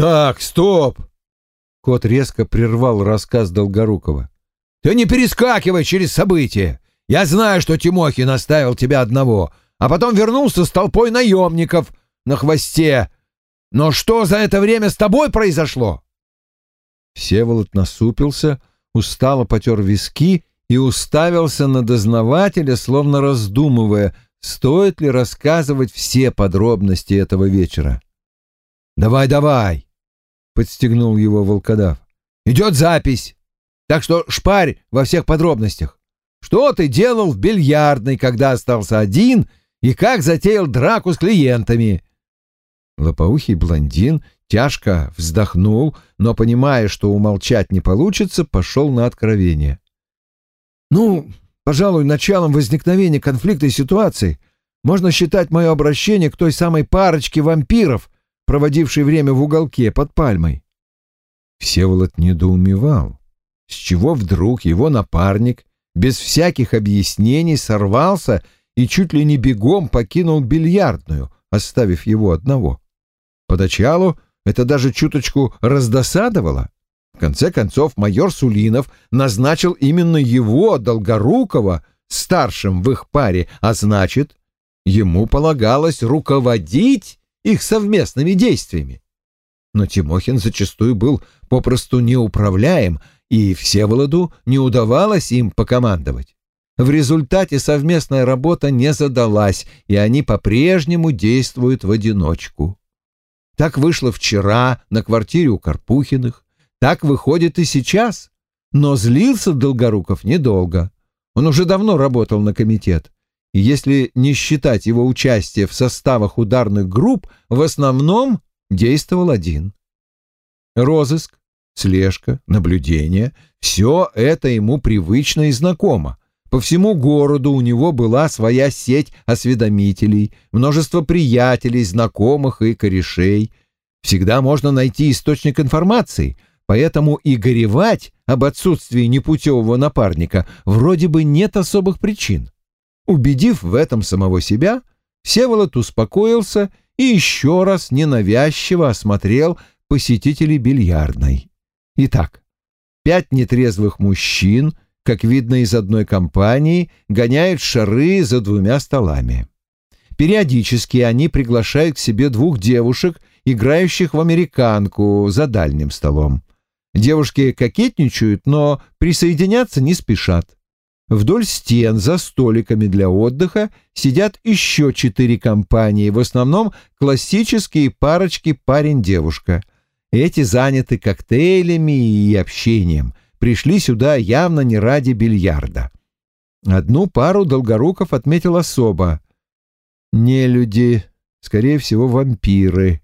«Так, стоп!» Кот резко прервал рассказ Долгорукова. «Ты не перескакивай через события! Я знаю, что Тимохин оставил тебя одного, а потом вернулся с толпой наемников на хвосте. Но что за это время с тобой произошло?» Всеволод насупился, устало потер виски и уставился на дознавателя, словно раздумывая, стоит ли рассказывать все подробности этого вечера. «Давай, давай!» — подстегнул его волкодав. «Идет запись, так что шпарь во всех подробностях. Что ты делал в бильярдной, когда остался один, и как затеял драку с клиентами?» Лопоухий блондин тяжко вздохнул, но, понимая, что умолчать не получится, пошел на откровение. «Ну, пожалуй, началом возникновения конфликта и ситуации можно считать мое обращение к той самой парочке вампиров, проводившей время в уголке под пальмой». Всеволод недоумевал. С чего вдруг его напарник без всяких объяснений сорвался и чуть ли не бегом покинул бильярдную, оставив его одного? Поначалу это даже чуточку раздосадовало. В конце концов, майор Сулинов назначил именно его, Долгорукова, старшим в их паре, а значит, ему полагалось руководить их совместными действиями. Но Тимохин зачастую был попросту неуправляем, и Всеволоду не удавалось им покомандовать. В результате совместная работа не задалась, и они по-прежнему действуют в одиночку. Так вышло вчера на квартире у Карпухиных, так выходит и сейчас. Но злился Долгоруков недолго. Он уже давно работал на комитет. Если не считать его участия в составах ударных групп, в основном действовал один. Розыск, слежка, наблюдение — все это ему привычно и знакомо. По всему городу у него была своя сеть осведомителей, множество приятелей, знакомых и корешей. Всегда можно найти источник информации, поэтому и горевать об отсутствии непутевого напарника вроде бы нет особых причин. Убедив в этом самого себя, Всеволод успокоился и еще раз ненавязчиво осмотрел посетителей бильярдной. Итак, пять нетрезвых мужчин — как видно из одной компании, гоняют шары за двумя столами. Периодически они приглашают к себе двух девушек, играющих в американку за дальним столом. Девушки кокетничают, но присоединяться не спешат. Вдоль стен за столиками для отдыха сидят еще четыре компании, в основном классические парочки парень-девушка. Эти заняты коктейлями и общением – пришли сюда явно не ради бильярда. Одну пару Долгоруков отметил особо. Не люди, скорее всего, вампиры.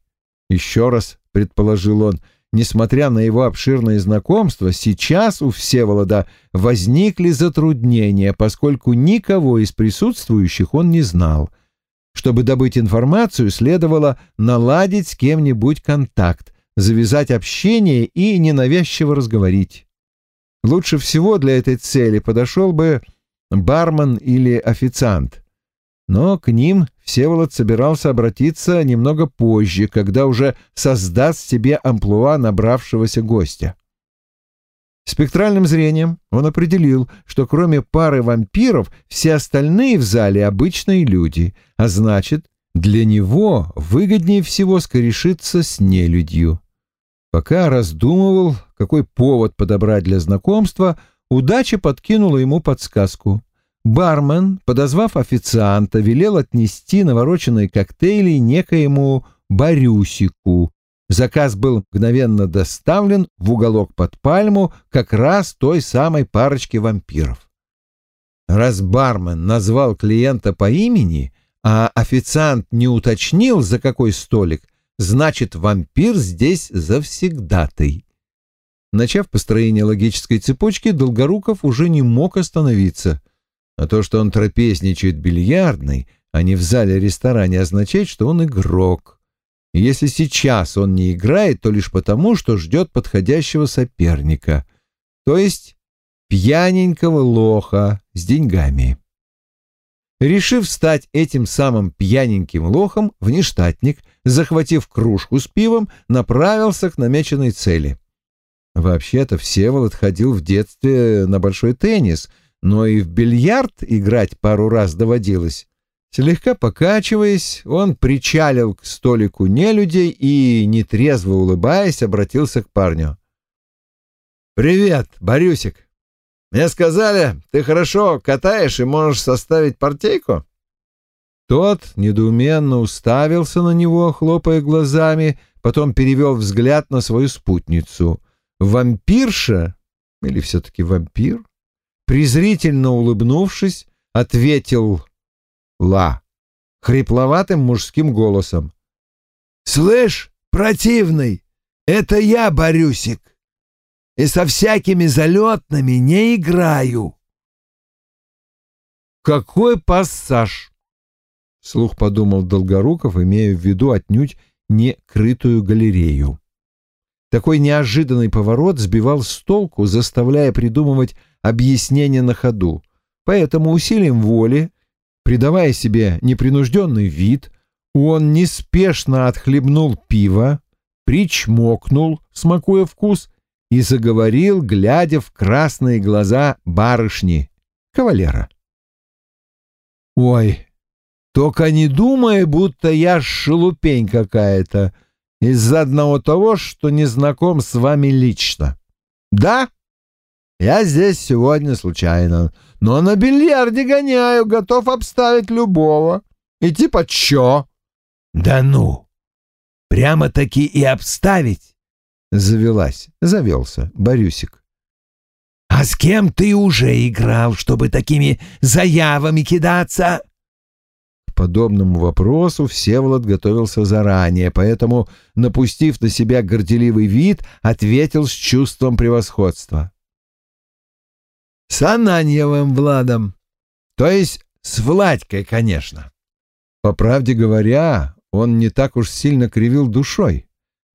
Еще раз предположил он, несмотря на его обширное знакомство, сейчас у Всеволода возникли затруднения, поскольку никого из присутствующих он не знал. Чтобы добыть информацию, следовало наладить с кем-нибудь контакт, завязать общение и ненавязчиво разговорить. Лучше всего для этой цели подошел бы бармен или официант. Но к ним Всеволод собирался обратиться немного позже, когда уже создаст себе амплуа набравшегося гостя. Спектральным зрением он определил, что кроме пары вампиров все остальные в зале обычные люди, а значит, для него выгоднее всего скорешиться с нелюдью. Пока раздумывал, какой повод подобрать для знакомства, удача подкинула ему подсказку. Бармен, подозвав официанта, велел отнести навороченные коктейли некоему Борюсику. Заказ был мгновенно доставлен в уголок под пальму как раз той самой парочки вампиров. Раз бармен назвал клиента по имени, а официант не уточнил, за какой столик – значит, вампир здесь завсегдатый. Начав построение логической цепочки, Долгоруков уже не мог остановиться. А то, что он трапезничает бильярдный, а не в зале-ресторане, означает, что он игрок. И если сейчас он не играет, то лишь потому, что ждет подходящего соперника, то есть пьяненького лоха с деньгами. Решив стать этим самым пьяненьким лохом, внештатник захватив кружку с пивом, направился к намеченной цели. Вообще-то Всеволод ходил в детстве на большой теннис, но и в бильярд играть пару раз доводилось. Слегка покачиваясь, он причалил к столику нелюдей и, нетрезво улыбаясь, обратился к парню. «Привет, Борюсик. Мне сказали, ты хорошо катаешь и можешь составить партейку?» Тот недоуменно уставился на него, хлопая глазами, потом перевел взгляд на свою спутницу. Вампирша, или все-таки вампир, презрительно улыбнувшись, ответил Ла хрипловатым мужским голосом. «Слышь, противный, это я, Борюсик, и со всякими залетными не играю». «Какой пассаж!» Слух подумал Долгоруков, имея в виду отнюдь не крытую галерею. Такой неожиданный поворот сбивал с толку, заставляя придумывать объяснение на ходу. Поэтому усилием воли, придавая себе непринужденный вид, он неспешно отхлебнул пиво, причмокнул, смакуя вкус, и заговорил, глядя в красные глаза барышни, кавалера. «Ой, только не думай, будто я шелупень какая-то из-за одного того, что не знаком с вами лично. Да, я здесь сегодня случайно, но на бильярде гоняю, готов обставить любого. И типа чё? Да ну, прямо-таки и обставить? Завелась, завелся Борюсик. А с кем ты уже играл, чтобы такими заявами кидаться? подобному вопросу Всеволод готовился заранее, поэтому, напустив на себя горделивый вид, ответил с чувством превосходства. «С Ананьевым Владом, то есть с Владькой, конечно». По правде говоря, он не так уж сильно кривил душой.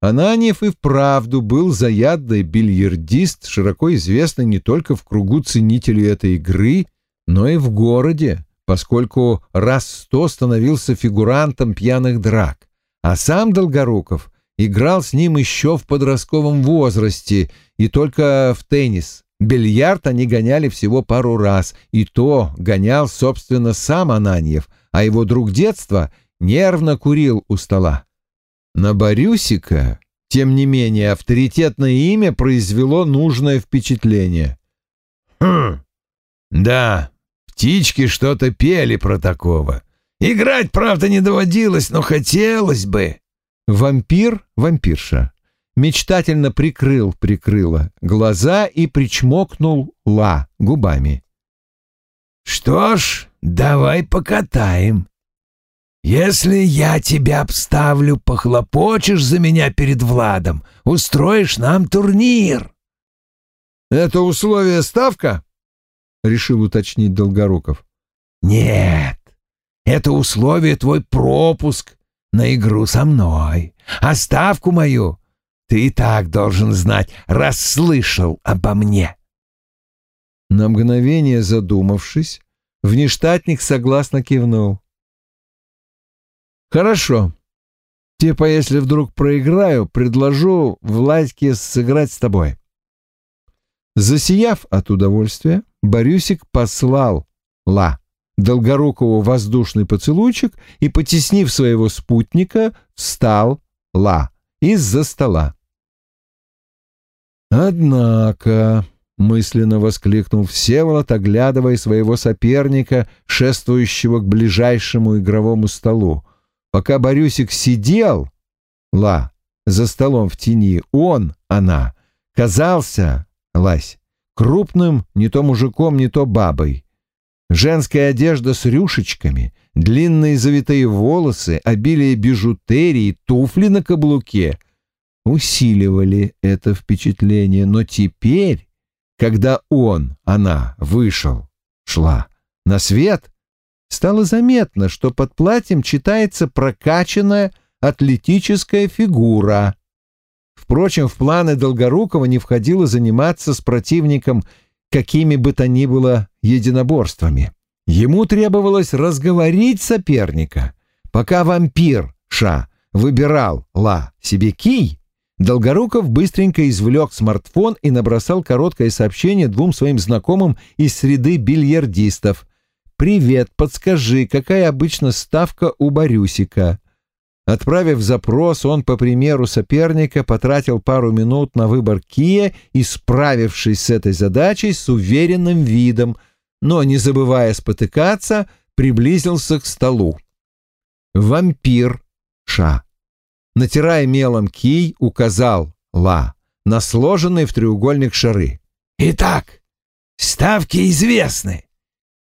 Ананьев и вправду был заядлый бильярдист, широко известный не только в кругу ценителей этой игры, но и в городе, поскольку раз сто становился фигурантом пьяных драк, а сам Долгоруков играл с ним еще в подростковом возрасте и только в теннис. Бильярд они гоняли всего пару раз, и то гонял, собственно, сам Ананьев, а его друг детства нервно курил у стола. На Борюсика, тем не менее, авторитетное имя произвело нужное впечатление. «Хм, да, Птички что-то пели про такого. Играть, правда, не доводилось, но хотелось бы. Вампир, вампирша. Мечтательно прикрыл, прикрыла глаза и причмокнул ла губами. Что ж, давай покатаем. Если я тебя обставлю, похлопочешь за меня перед Владом, устроишь нам турнир. Это условие ставка? — решил уточнить Долгоруков. «Нет, это условие твой пропуск на игру со мной. А ставку мою ты и так должен знать, расслышал обо мне». На мгновение задумавшись, внештатник согласно кивнул. «Хорошо. Типа, если вдруг проиграю, предложу Владьке сыграть с тобой». Засияв от удовольствия, Борюсик послал Ла Долгорукову воздушный поцелуйчик и, потеснив своего спутника, встал Ла из-за стола. «Однако», — мысленно воскликнул Всеволод, оглядывая своего соперника, шествующего к ближайшему игровому столу, пока Борюсик сидел, Ла, за столом в тени, он, она, казался, Лась, крупным не то мужиком, не то бабой. Женская одежда с рюшечками, длинные завитые волосы, обилие бижутерии, туфли на каблуке усиливали это впечатление. Но теперь, когда он, она, вышел, шла на свет, стало заметно, что под платьем читается прокачанная атлетическая фигура — Впрочем, в планы Долгорукова не входило заниматься с противником какими бы то ни было единоборствами. Ему требовалось разговорить соперника, пока вампир Ша выбирал Ла себе кий, Долгоруков быстренько извлек смартфон и набросал короткое сообщение двум своим знакомым из среды бильярдистов. «Привет, подскажи, какая обычно ставка у Борюсика?» Отправив запрос, он, по примеру соперника, потратил пару минут на выбор Кия и, справившись с этой задачей, с уверенным видом, но, не забывая спотыкаться, приблизился к столу. «Вампир Ша». Натирая мелом кий, указал Ла на сложенные в треугольник шары. «Итак, ставки известны.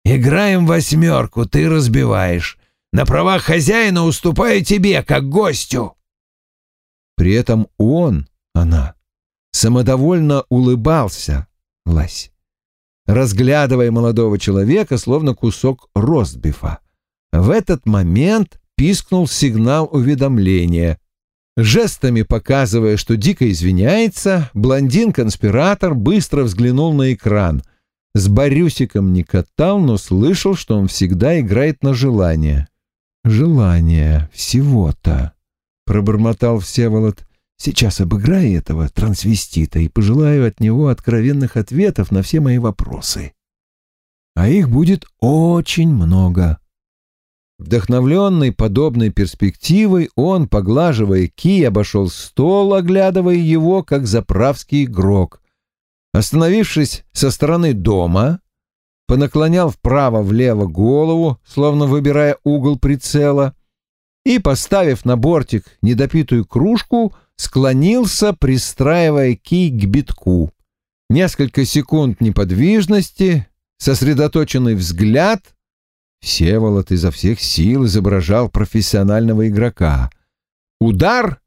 Играем восьмерку, ты разбиваешь. На правах хозяина уступаю тебе, как гостю». При этом он, она, самодовольно улыбался, Лась, разглядывая молодого человека, словно кусок ростбифа. В этот момент пискнул сигнал уведомления. Жестами показывая, что дико извиняется, блондин-конспиратор быстро взглянул на экран. С Борюсиком не катал, но слышал, что он всегда играет на желание. «Желание всего-то», — пробормотал Всеволод. «Сейчас обыграю этого трансвестита и пожелаю от него откровенных ответов на все мои вопросы. А их будет очень много». Вдохновленный подобной перспективой, он, поглаживая ки, обошел стол, оглядывая его, как заправский игрок. Остановившись со стороны дома, понаклонял вправо-влево голову, словно выбирая угол прицела, и, поставив на бортик недопитую кружку, склонился, пристраивая кий к битку. Несколько секунд неподвижности, сосредоточенный взгляд — Всеволод изо всех сил изображал профессионального игрока. Удар!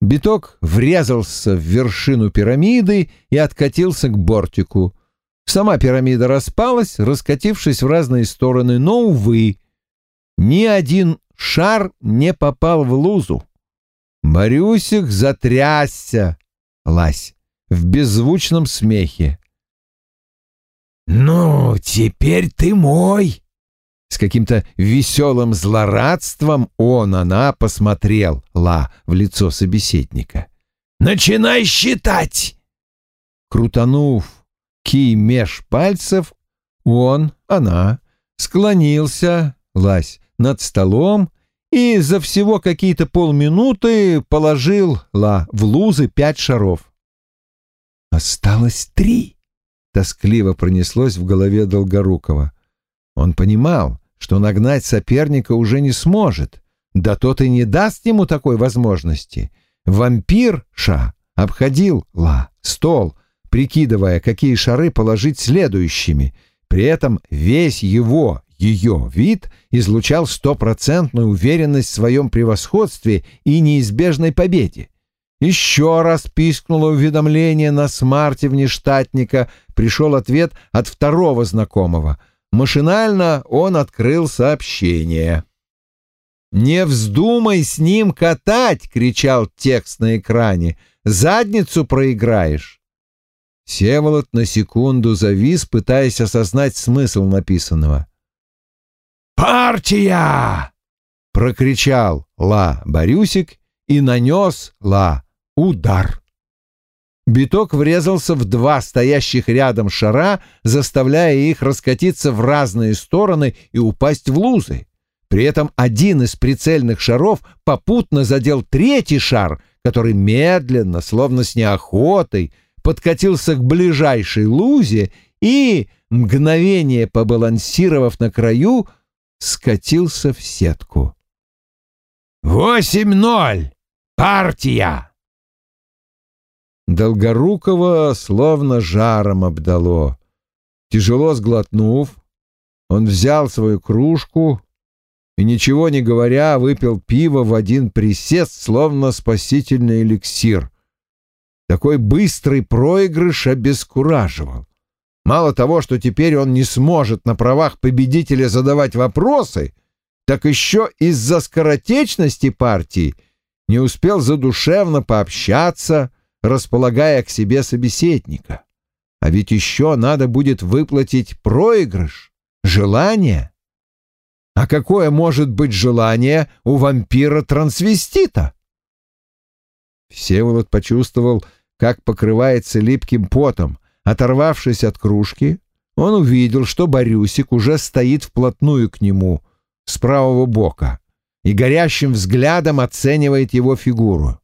Биток врезался в вершину пирамиды и откатился к бортику. Сама пирамида распалась, раскатившись в разные стороны, но, увы, ни один шар не попал в лузу. Борюсик затрясся, лась, в беззвучном смехе. «Ну, теперь ты мой!» С каким-то веселым злорадством он, она посмотрел Ла в лицо собеседника. «Начинай считать!» Крутанув кий меж пальцев, он, она, склонился, Лась, над столом и за всего какие-то полминуты положил Ла в лузы пять шаров. «Осталось три!» — тоскливо пронеслось в голове Долгорукова. Он понимал, что нагнать соперника уже не сможет, да тот и не даст ему такой возможности. Вампир Ша обходил Ла, стол, прикидывая, какие шары положить следующими. При этом весь его, ее вид излучал стопроцентную уверенность в своем превосходстве и неизбежной победе. Еще раз пискнуло уведомление на смарте внештатника, пришел ответ от второго знакомого — Машинально он открыл сообщение. «Не вздумай с ним катать!» — кричал текст на экране. «Задницу проиграешь!» Севолод на секунду завис, пытаясь осознать смысл написанного. «Партия!» — прокричал Ла Борюсик и нанес Ла удар. Биток врезался в два стоящих рядом шара, заставляя их раскатиться в разные стороны и упасть в лузы. При этом один из прицельных шаров попутно задел третий шар, который медленно, словно с неохотой, подкатился к ближайшей лузе и, мгновение побалансировав на краю, скатился в сетку. «Восемь ноль! Партия!» Долгорукого словно жаром обдало. Тяжело сглотнув, он взял свою кружку и, ничего не говоря, выпил пиво в один присест, словно спасительный эликсир. Такой быстрый проигрыш обескураживал. Мало того, что теперь он не сможет на правах победителя задавать вопросы, так еще из-за скоротечности партии не успел задушевно пообщаться, располагая к себе собеседника. А ведь еще надо будет выплатить проигрыш, желание. А какое может быть желание у вампира-трансвестита? Всеволод почувствовал, как покрывается липким потом. Оторвавшись от кружки, он увидел, что Борюсик уже стоит вплотную к нему с правого бока и горящим взглядом оценивает его фигуру.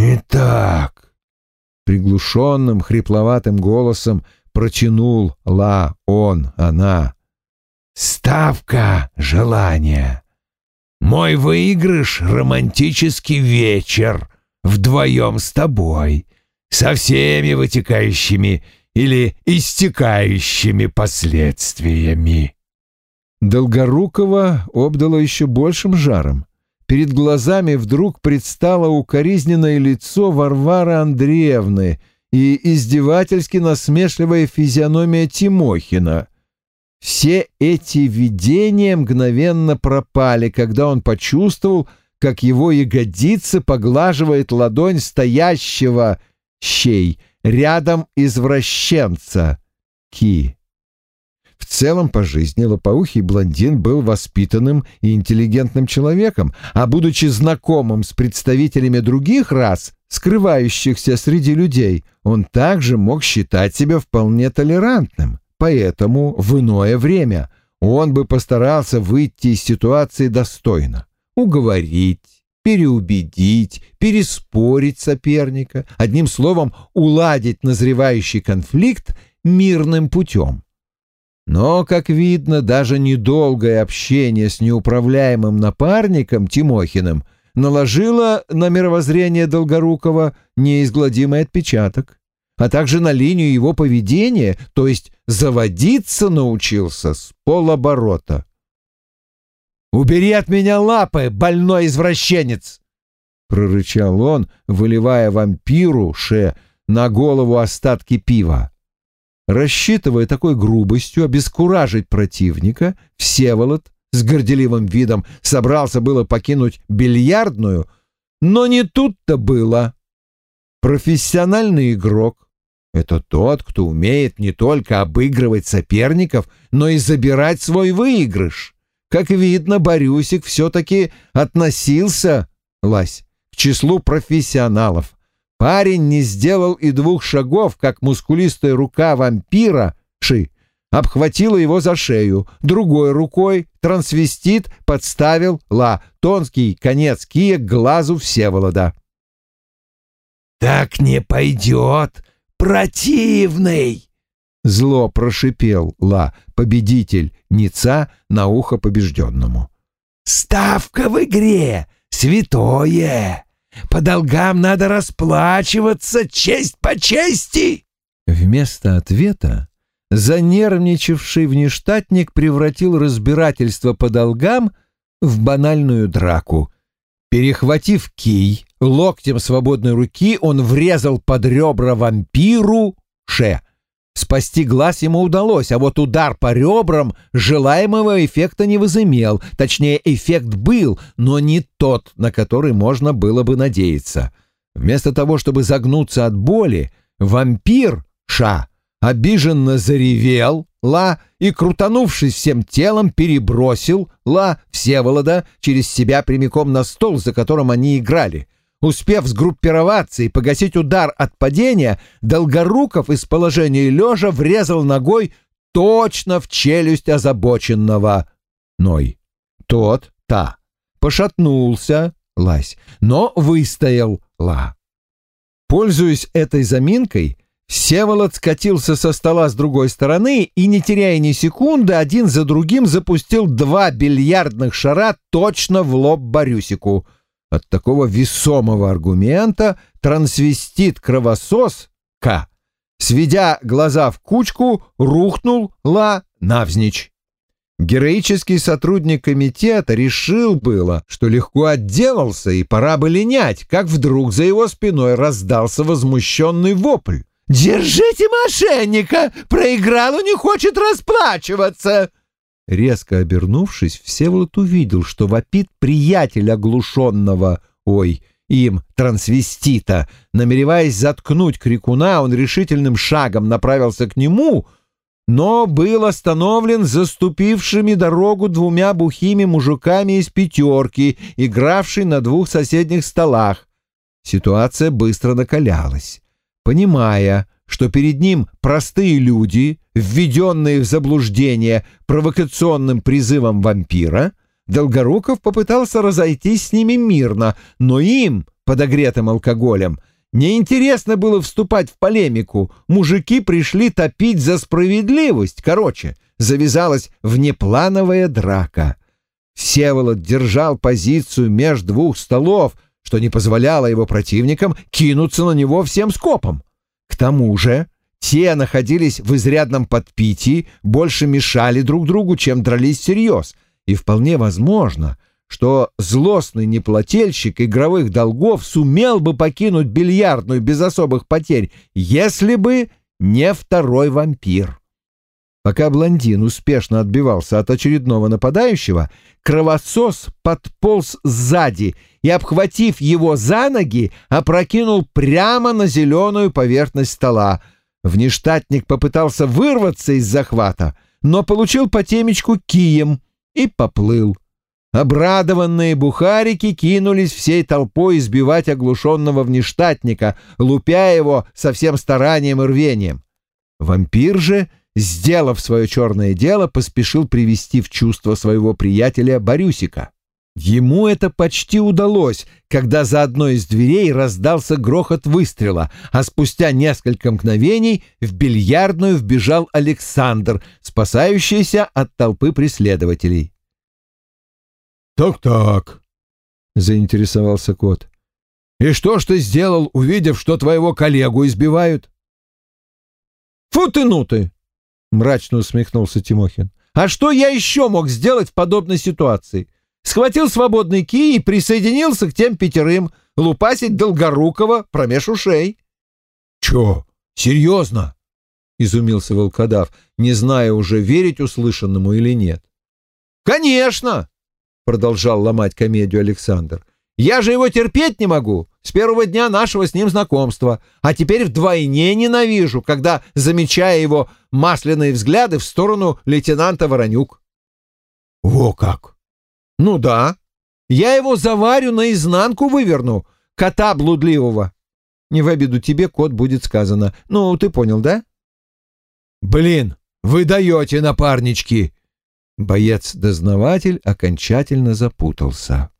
«Итак», — приглушенным, хрипловатым голосом протянул Ла он, она, — «ставка желания. Мой выигрыш — романтический вечер вдвоем с тобой, со всеми вытекающими или истекающими последствиями». Долгорукова обдало еще большим жаром. Перед глазами вдруг предстало укоризненное лицо Варвары Андреевны и издевательски насмешливая физиономия Тимохина. Все эти видения мгновенно пропали, когда он почувствовал, как его ягодица поглаживает ладонь стоящего щей рядом извращенца Ки. В целом по жизни лопоухий блондин был воспитанным и интеллигентным человеком, а будучи знакомым с представителями других рас, скрывающихся среди людей, он также мог считать себя вполне толерантным. Поэтому в иное время он бы постарался выйти из ситуации достойно, уговорить, переубедить, переспорить соперника, одним словом, уладить назревающий конфликт мирным путем. Но, как видно, даже недолгое общение с неуправляемым напарником Тимохиным наложило на мировоззрение Долгорукова неизгладимый отпечаток, а также на линию его поведения, то есть заводиться научился с полоборота. «Убери от меня лапы, больной извращенец!» — прорычал он, выливая вампиру Ше на голову остатки пива. Рассчитывая такой грубостью обескуражить противника, Всеволод с горделивым видом собрался было покинуть бильярдную, но не тут-то было. Профессиональный игрок — это тот, кто умеет не только обыгрывать соперников, но и забирать свой выигрыш. Как видно, Борюсик все-таки относился, Лась, к числу профессионалов. Парень не сделал и двух шагов, как мускулистая рука вампира, Ши, обхватила его за шею. Другой рукой трансвестит подставил Ла тонкий конец кия к глазу Всеволода. «Так не пойдет, противный!» Зло прошипел Ла, победитель Ница на ухо побежденному. «Ставка в игре! Святое!» По долгам надо расплачиваться, честь по чести!» Вместо ответа занервничавший внештатник превратил разбирательство по долгам в банальную драку. Перехватив кий, локтем свободной руки он врезал под ребра вампиру Ше. Спасти глаз ему удалось, а вот удар по ребрам желаемого эффекта не возымел. Точнее, эффект был, но не тот, на который можно было бы надеяться. Вместо того, чтобы загнуться от боли, вампир Ша обиженно заревел Ла и, крутанувшись всем телом, перебросил Ла Всеволода через себя прямиком на стол, за которым они играли — Успев сгруппироваться и погасить удар от падения, Долгоруков из положения лежа врезал ногой точно в челюсть озабоченного Ной. Тот, та, пошатнулся, лась, но выстоял, ла. Пользуясь этой заминкой, Всеволод скатился со стола с другой стороны и, не теряя ни секунды, один за другим запустил два бильярдных шара точно в лоб Борюсику — от такого весомого аргумента трансвестит-кровосос К, сведя глаза в кучку, рухнул Ла навзничь. Героический сотрудник комитета решил было, что легко отделался и пора бы линять, как вдруг за его спиной раздался возмущенный вопль. «Держите мошенника! Проиграл, он не хочет расплачиваться!» Резко обернувшись, Всеволод увидел, что вопит приятель оглушенного, ой, им, трансвестита. Намереваясь заткнуть крикуна, он решительным шагом направился к нему, но был остановлен заступившими дорогу двумя бухими мужиками из пятерки, игравшей на двух соседних столах. Ситуация быстро накалялась. Понимая, что перед ним простые люди, введенные в заблуждение провокационным призывом вампира, Долгоруков попытался разойтись с ними мирно, но им, подогретым алкоголем, неинтересно было вступать в полемику. Мужики пришли топить за справедливость. Короче, завязалась внеплановая драка. Всеволод держал позицию меж двух столов, что не позволяло его противникам кинуться на него всем скопом. Тому же те находились в изрядном подпитии, больше мешали друг другу, чем дрались всерьез — и вполне возможно, что злостный неплательщик игровых долгов сумел бы покинуть бильярдную без особых потерь, если бы не второй вампир. Пока блондин успешно отбивался от очередного нападающего, кровосос подполз сзади и, обхватив его за ноги, опрокинул прямо на зеленую поверхность стола. Внештатник попытался вырваться из захвата, но получил по темечку кием — и поплыл. Обрадованные бухарики кинулись всей толпой избивать оглушенного внештатника, лупя его со всем старанием и рвением. Вампир же, сделав свое черное дело, поспешил привести в чувство своего приятеля Борюсика. Ему это почти удалось, когда за одной из дверей раздался грохот выстрела, а спустя несколько мгновений в бильярдную вбежал Александр, спасающийся от толпы преследователей. «Так-так», — заинтересовался кот. «И что ж ты сделал, увидев, что твоего коллегу избивают?» «Фу ты, ну ты!» — мрачно усмехнулся Тимохин. «А что я еще мог сделать в подобной ситуации?» схватил свободный кий и присоединился к тем пятерым лупасить Долгорукова промеж ушей. — Чё, серьезно? — изумился волкодав, не зная уже, верить услышанному или нет. — Конечно! — продолжал ломать комедию Александр. — Я же его терпеть не могу с первого дня нашего с ним знакомства, а теперь вдвойне ненавижу, когда замечаю его масляные взгляды в сторону лейтенанта Воронюк. — Во как! «Ну да. Я его заварю, наизнанку выверну, кота блудливого. Не в обиду тебе, кот, будет сказано. Ну, ты понял, да?» «Блин, вы даете, напарнички!» Боец-дознаватель окончательно запутался.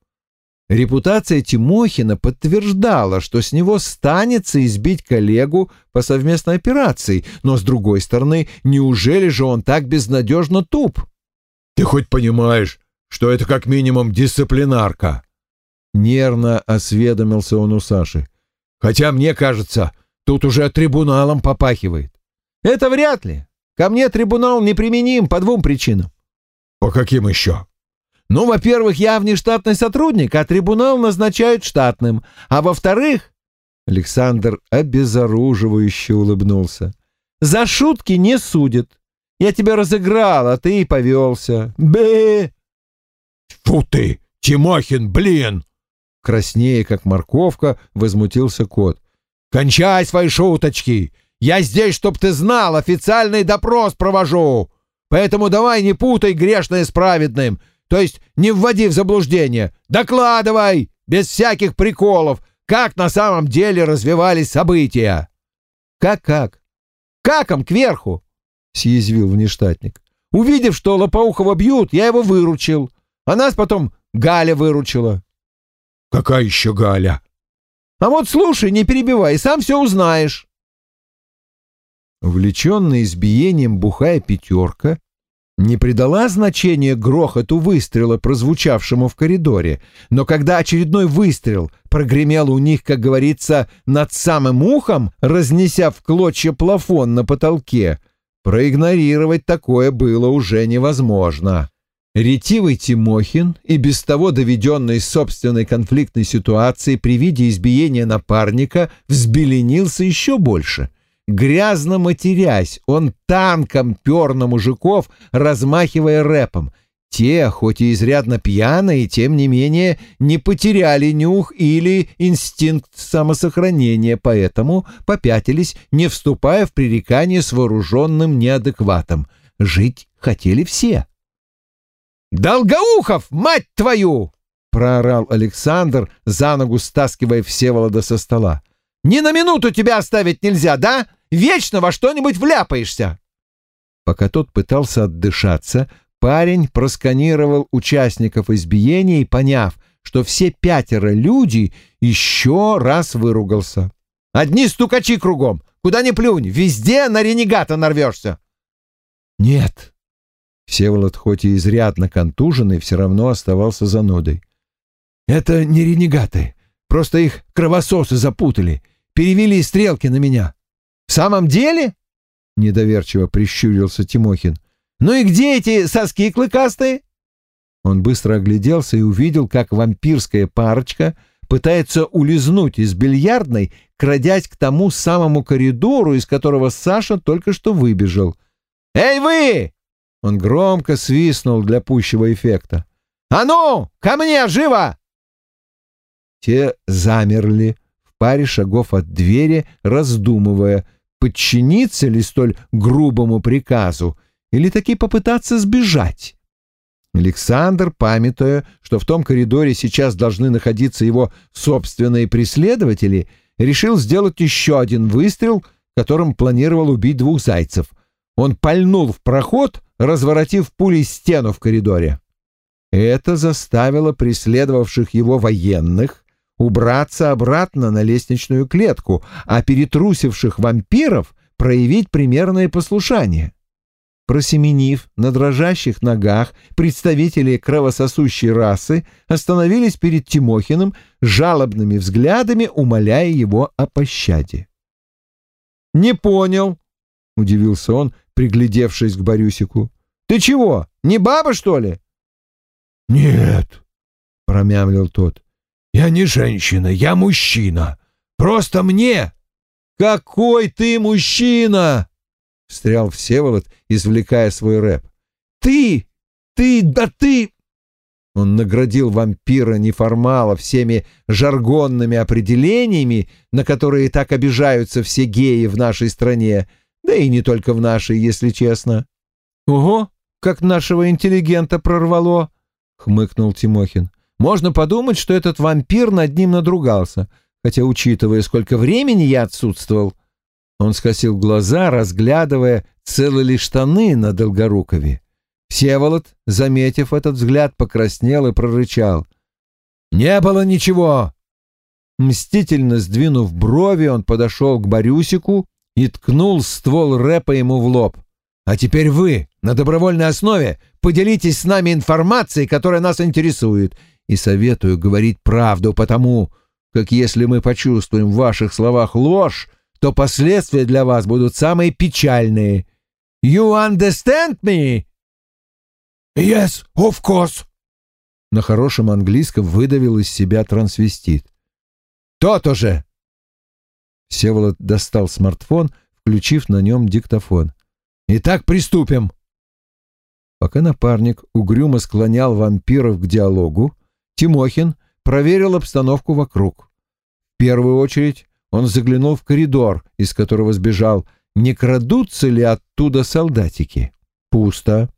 Репутация Тимохина подтверждала, что с него станется избить коллегу по совместной операции, но, с другой стороны, неужели же он так безнадежно туп? «Ты хоть понимаешь, что это как минимум дисциплинарка. Нервно осведомился он у Саши. Хотя, мне кажется, тут уже трибуналом попахивает. Это вряд ли. Ко мне трибунал неприменим по двум причинам. По каким еще? Ну, во-первых, я внештатный сотрудник, а трибунал назначают штатным. А во-вторых, Александр обезоруживающе улыбнулся. За шутки не судят. Я тебя разыграл, а ты и повелся. Бе! «Фу ты, Тимохин, блин!» Краснее, как морковка, возмутился кот. «Кончай свои шуточки! Я здесь, чтоб ты знал, официальный допрос провожу! Поэтому давай не путай грешное с праведным, то есть не вводи в заблуждение. Докладывай, без всяких приколов, как на самом деле развивались события!» «Как-как? Каком кверху?» — съязвил внештатник. «Увидев, что Лопоухова бьют, я его выручил. А нас потом Галя выручила. Какая еще Галя? А вот слушай, не перебивай, сам все узнаешь. Увлеченная избиением бухая пятерка не придала значения грохоту выстрела, прозвучавшему в коридоре, но когда очередной выстрел прогремел у них, как говорится, над самым ухом, разнеся в клочья плафон на потолке, проигнорировать такое было уже невозможно. Ретивый Тимохин и без того доведенный собственной конфликтной ситуации при виде избиения напарника взбеленился еще больше. Грязно матерясь, он танком пер на мужиков, размахивая рэпом. Те, хоть и изрядно пьяные, тем не менее не потеряли нюх или инстинкт самосохранения, поэтому попятились, не вступая в пререкание с вооруженным неадекватом. Жить хотели все. «Долгоухов, мать твою!» — проорал Александр, за ногу стаскивая Всеволода со стола. «Ни на минуту тебя оставить нельзя, да? Вечно во что-нибудь вляпаешься!» Пока тот пытался отдышаться, Парень просканировал участников избиения и, поняв, что все пятеро люди, еще раз выругался. «Одни стукачи кругом! Куда ни плюнь, везде на ренегата нарвешься!» «Нет!» Всеволод, хоть и изрядно контуженный, все равно оставался занудой. «Это не ренегаты. Просто их кровососы запутали. Перевели стрелки на меня». «В самом деле?» — недоверчиво прищурился Тимохин. «Ну и где эти соски клыкастые?» Он быстро огляделся и увидел, как вампирская парочка пытается улизнуть из бильярдной, крадясь к тому самому коридору, из которого Саша только что выбежал. «Эй вы!» Он громко свистнул для пущего эффекта. «А ну, ко мне, живо!» Те замерли в паре шагов от двери, раздумывая, подчиниться ли столь грубому приказу или таки попытаться сбежать. Александр, памятуя, что в том коридоре сейчас должны находиться его собственные преследователи, решил сделать еще один выстрел, которым планировал убить двух зайцев. Он пальнул в проход, разворотив пулей стену в коридоре. Это заставило преследовавших его военных убраться обратно на лестничную клетку, а перетрусивших вампиров проявить примерное послушание. Просеменив на дрожащих ногах, представители кровососущей расы остановились перед Тимохиным жалобными взглядами, умоляя его о пощаде. «Не понял», — удивился он, приглядевшись к Борюсику. «Ты чего, не баба, что ли?» «Нет», — промямлил тот, — «я не женщина, я мужчина. Просто мне...» «Какой ты мужчина!» — встрял Всеволод, извлекая свой рэп. «Ты! Ты! Да ты!» Он наградил вампира-неформала всеми жаргонными определениями, на которые так обижаются все геи в нашей стране, да и не только в нашей, если честно. «Ого, как нашего интеллигента прорвало!» — хмыкнул Тимохин. «Можно подумать, что этот вампир над ним надругался, хотя, учитывая, сколько времени я отсутствовал, он скосил глаза, разглядывая, целы ли штаны на Долгорукове. Всеволод, заметив этот взгляд, покраснел и прорычал. «Не было ничего!» Мстительно сдвинув брови, он подошел к Борюсику и ткнул ствол рэпа ему в лоб. «А теперь вы, на добровольной основе, поделитесь с нами информацией, которая нас интересует, и советую говорить правду, потому как если мы почувствуем в ваших словах ложь, то последствия для вас будут самые печальные. You understand me? Yes, of course. На хорошем английском выдавил из себя трансвестит. То-то же. Всеволод достал смартфон, включив на нем диктофон. Итак, приступим. Пока напарник угрюмо склонял вампиров к диалогу, Тимохин проверил обстановку вокруг. В первую очередь он заглянул в коридор, из которого сбежал. Не крадутся ли оттуда солдатики? Пусто.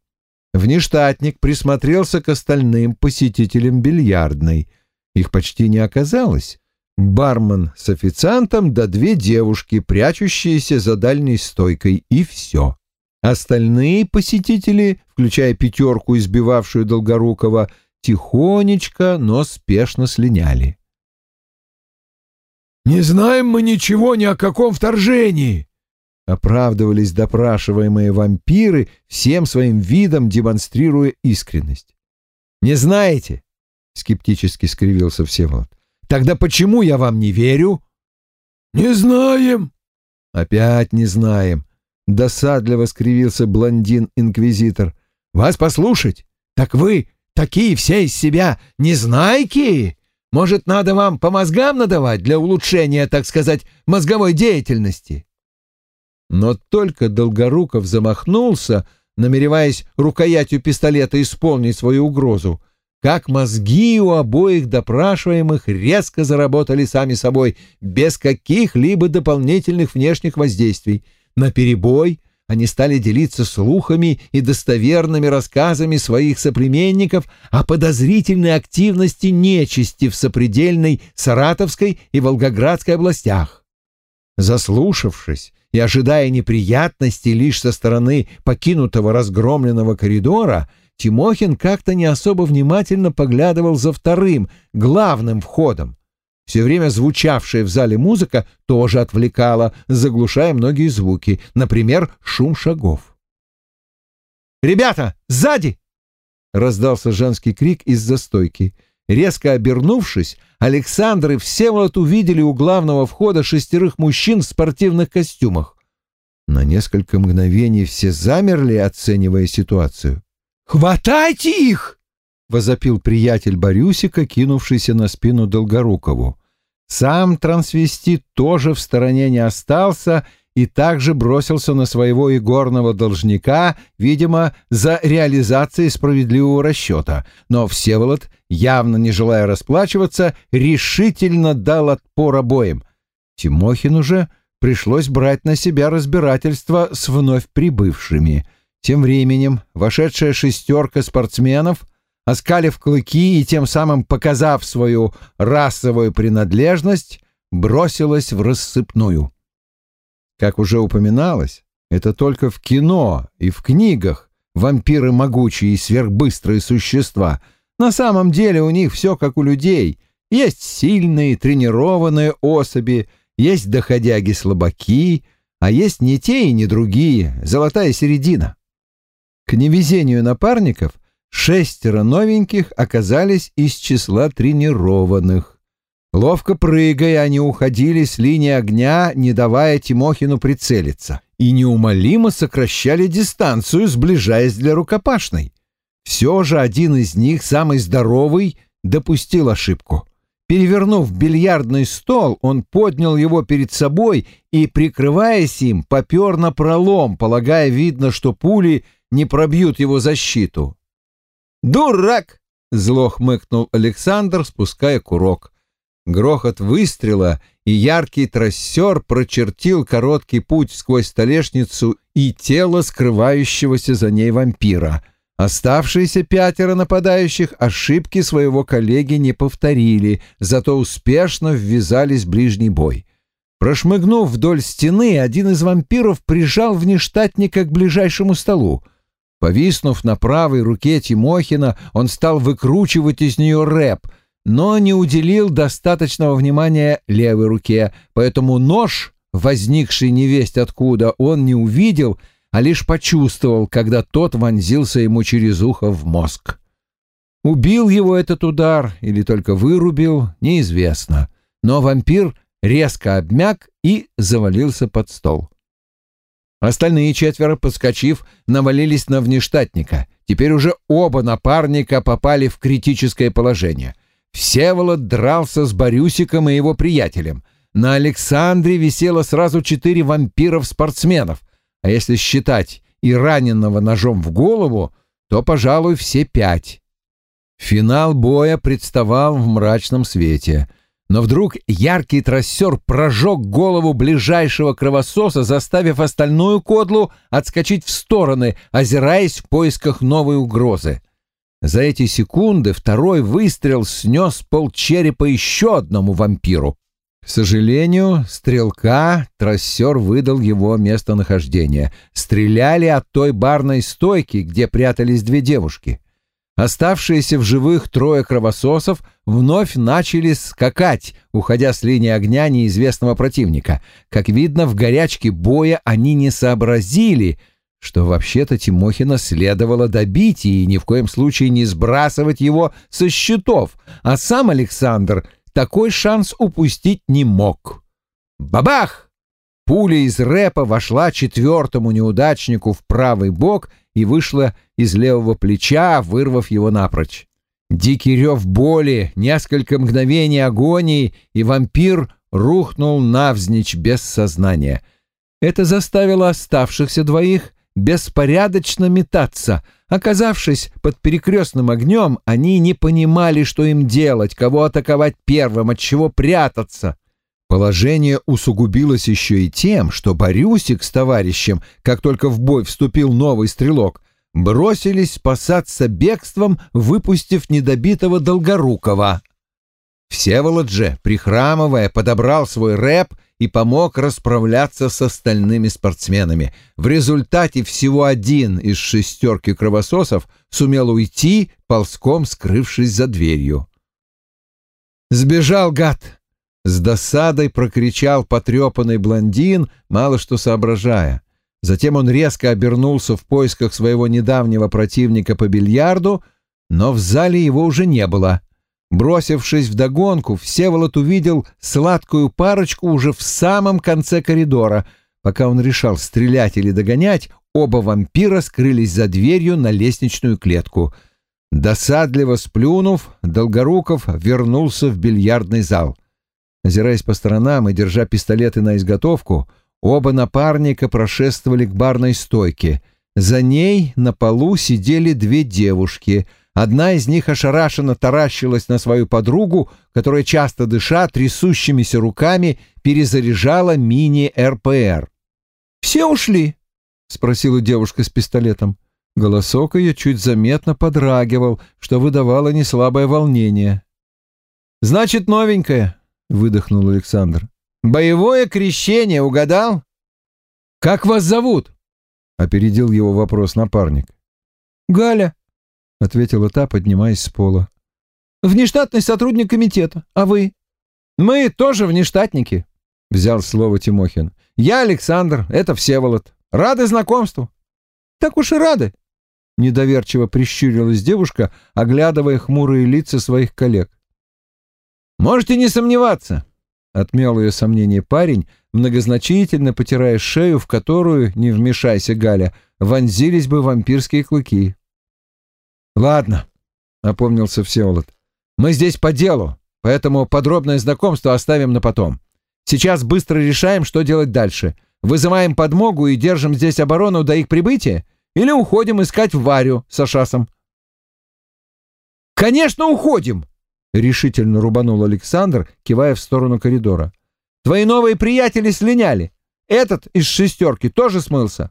Внештатник присмотрелся к остальным посетителям бильярдной. Их почти не оказалось. Бармен с официантом да две девушки, прячущиеся за дальней стойкой, и все. Остальные посетители, включая пятерку, избивавшую Долгорукова, тихонечко, но спешно слиняли. «Не знаем мы ничего ни о каком вторжении!» Оправдывались допрашиваемые вампиры, всем своим видом демонстрируя искренность. «Не знаете?» — скептически скривился Всеволод. «Тогда почему я вам не верю?» «Не знаем!» «Опять не знаем!» — досадливо скривился блондин-инквизитор. «Вас послушать? Так вы такие все из себя незнайки!» Может, надо вам по мозгам надавать для улучшения, так сказать, мозговой деятельности?» Но только Долгоруков замахнулся, намереваясь рукоятью пистолета исполнить свою угрозу, как мозги у обоих допрашиваемых резко заработали сами собой, без каких-либо дополнительных внешних воздействий. На перебой они стали делиться слухами и достоверными рассказами своих соплеменников о подозрительной активности нечисти в сопредельной Саратовской и Волгоградской областях. Заслушавшись и ожидая неприятностей лишь со стороны покинутого разгромленного коридора, Тимохин как-то не особо внимательно поглядывал за вторым, главным входом. Все время звучавшая в зале музыка тоже отвлекала, заглушая многие звуки, например, шум шагов. «Ребята, сзади!» — раздался женский крик из-за стойки. Резко обернувшись, Александр и Всеволод увидели у главного входа шестерых мужчин в спортивных костюмах. На несколько мгновений все замерли, оценивая ситуацию. «Хватайте их!» — возопил приятель Борюсика, кинувшийся на спину Долгорукову. Сам трансвестит тоже в стороне не остался и также бросился на своего игорного должника, видимо, за реализацией справедливого расчета. Но Всеволод, явно не желая расплачиваться, решительно дал отпор обоим. Тимохину же пришлось брать на себя разбирательство с вновь прибывшими — тем временем вошедшая шестерка спортсменов, оскалив клыки и тем самым показав свою расовую принадлежность, бросилась в рассыпную. Как уже упоминалось, это только в кино и в книгах вампиры могучие и сверхбыстрые существа. На самом деле у них все как у людей. Есть сильные, тренированные особи, есть доходяги-слабаки, а есть не те и не другие, золотая середина. К невезению напарников шестеро новеньких оказались из числа тренированных. Ловко прыгая, они уходили с линии огня, не давая Тимохину прицелиться, и неумолимо сокращали дистанцию, сближаясь для рукопашной. Все же один из них, самый здоровый, допустил ошибку. Перевернув бильярдный стол, он поднял его перед собой и, прикрываясь им, попер на пролом, полагая, видно, что пули — не пробьют его защиту. «Дурак!» — зло хмыкнул Александр, спуская курок. Грохот выстрела и яркий трассер прочертил короткий путь сквозь столешницу и тело скрывающегося за ней вампира. Оставшиеся пятеро нападающих ошибки своего коллеги не повторили, зато успешно ввязались в ближний бой. Прошмыгнув вдоль стены, один из вампиров прижал внештатника к ближайшему столу. Повиснув на правой руке Тимохина, он стал выкручивать из нее рэп, но не уделил достаточного внимания левой руке, поэтому нож, возникший невесть откуда, он не увидел, а лишь почувствовал, когда тот вонзился ему через ухо в мозг. Убил его этот удар или только вырубил, неизвестно, но вампир резко обмяк и завалился под стол. Остальные четверо, подскочив, навалились на внештатника. Теперь уже оба напарника попали в критическое положение. Всеволод дрался с Борюсиком и его приятелем. На Александре висело сразу четыре вампиров-спортсменов, а если считать и раненого ножом в голову, то, пожалуй, все пять. Финал боя представал в мрачном свете — но вдруг яркий трассер прожег голову ближайшего кровососа, заставив остальную кодлу отскочить в стороны, озираясь в поисках новой угрозы. За эти секунды второй выстрел снес полчерепа еще одному вампиру. К сожалению, стрелка трассер выдал его местонахождение. Стреляли от той барной стойки, где прятались две девушки. Оставшиеся в живых трое кровососов вновь начали скакать, уходя с линии огня неизвестного противника. Как видно, в горячке боя они не сообразили, что вообще-то Тимохина следовало добить и ни в коем случае не сбрасывать его со счетов, а сам Александр такой шанс упустить не мог. Бабах! Пуля из рэпа вошла четвертому неудачнику в правый бок и вышла из левого плеча, вырвав его напрочь. Дикий рев боли, несколько мгновений агонии, и вампир рухнул навзничь без сознания. Это заставило оставшихся двоих беспорядочно метаться. Оказавшись под перекрестным огнем, они не понимали, что им делать, кого атаковать первым, от чего прятаться. Положение усугубилось еще и тем, что Борюсик с товарищем, как только в бой вступил новый стрелок, бросились спасаться бегством, выпустив недобитого Долгорукова. Всеволод же, прихрамывая, подобрал свой рэп и помог расправляться с остальными спортсменами. В результате всего один из шестерки кровососов сумел уйти, ползком скрывшись за дверью. «Сбежал, гад!» С досадой прокричал потрепанный блондин, мало что соображая. Затем он резко обернулся в поисках своего недавнего противника по бильярду, но в зале его уже не было. Бросившись в догонку, Всеволод увидел сладкую парочку уже в самом конце коридора. Пока он решал, стрелять или догонять, оба вампира скрылись за дверью на лестничную клетку. Досадливо сплюнув, Долгоруков вернулся в бильярдный зал. Озираясь по сторонам и держа пистолеты на изготовку, оба напарника прошествовали к барной стойке. За ней на полу сидели две девушки. Одна из них ошарашенно таращилась на свою подругу, которая, часто дыша, трясущимися руками перезаряжала мини-РПР. «Все ушли?» — спросила девушка с пистолетом. Голосок ее чуть заметно подрагивал, что выдавало неслабое волнение. «Значит, новенькая», выдохнул Александр. Боевое крещение, угадал? Как вас зовут? опередил его вопрос напарник. Галя, ответила та, поднимаясь с пола. Внештатный сотрудник комитета. А вы? Мы тоже внештатники, взял слово Тимохин. Я Александр, это Всеволод. Рады знакомству. Так уж и рады. Недоверчиво прищурилась девушка, оглядывая хмурые лица своих коллег. «Можете не сомневаться», — отмел ее сомнение парень, многозначительно потирая шею, в которую, не вмешайся, Галя, вонзились бы вампирские клыки. «Ладно», — опомнился Всеволод, — «мы здесь по делу, поэтому подробное знакомство оставим на потом. Сейчас быстро решаем, что делать дальше. Вызываем подмогу и держим здесь оборону до их прибытия или уходим искать Варю с Ашасом?» «Конечно, уходим!» — решительно рубанул Александр, кивая в сторону коридора. «Твои новые приятели слиняли. Этот из шестерки тоже смылся.